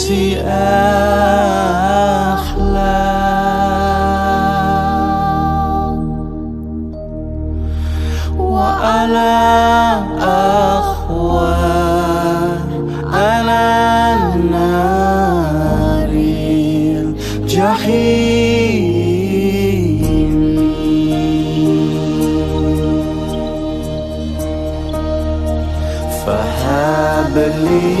نفسي أحلى. وأنا أخوار أنا النار الجحيم. فهب لي